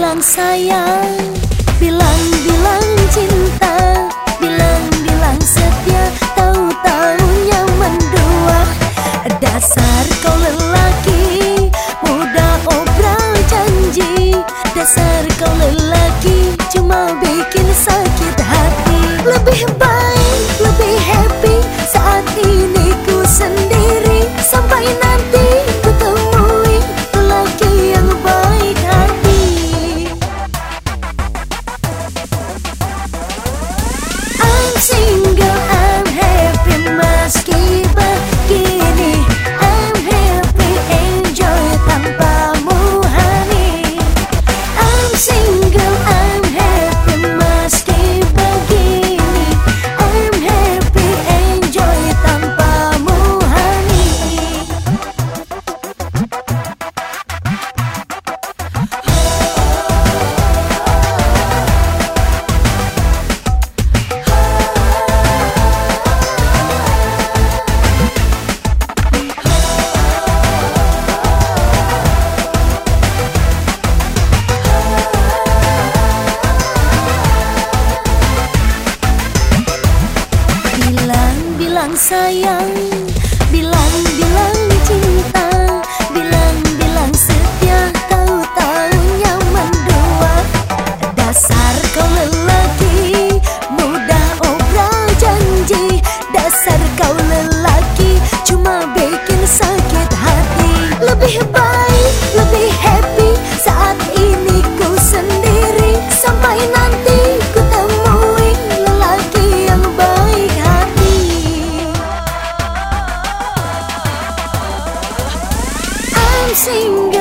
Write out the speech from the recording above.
bilang sayang Bilang-bilang cinta Bilang-bilang setia Tahu-tahunya mendua. Dasar kau lelaki Mudah obrol janji. Dasar kau lelaki bilang sayang bilang dancing